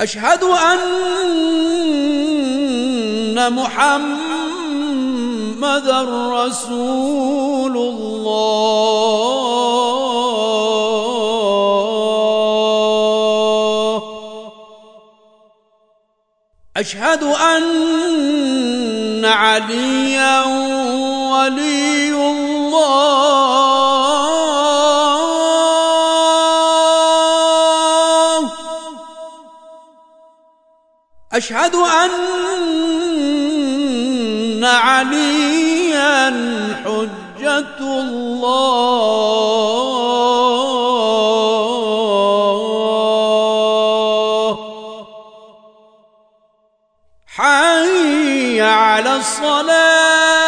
أشهد أن محمد رسول الله. أشهد أن عليا ولي الله أشهد أن عليا حجة الله. حي على الصلاة.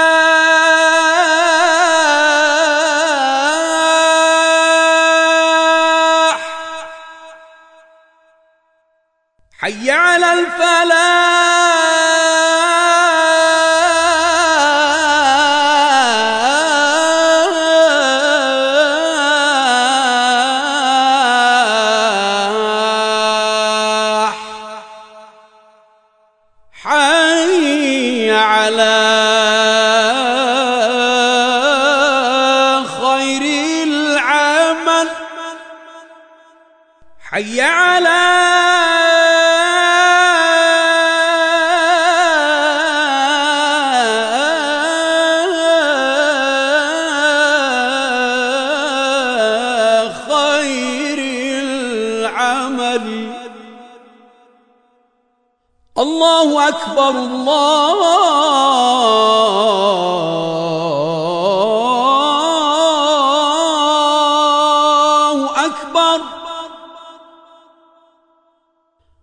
حي على الفلاح. حي على خير العمل. حي على خير العمل. الله أكبر الله أكبر.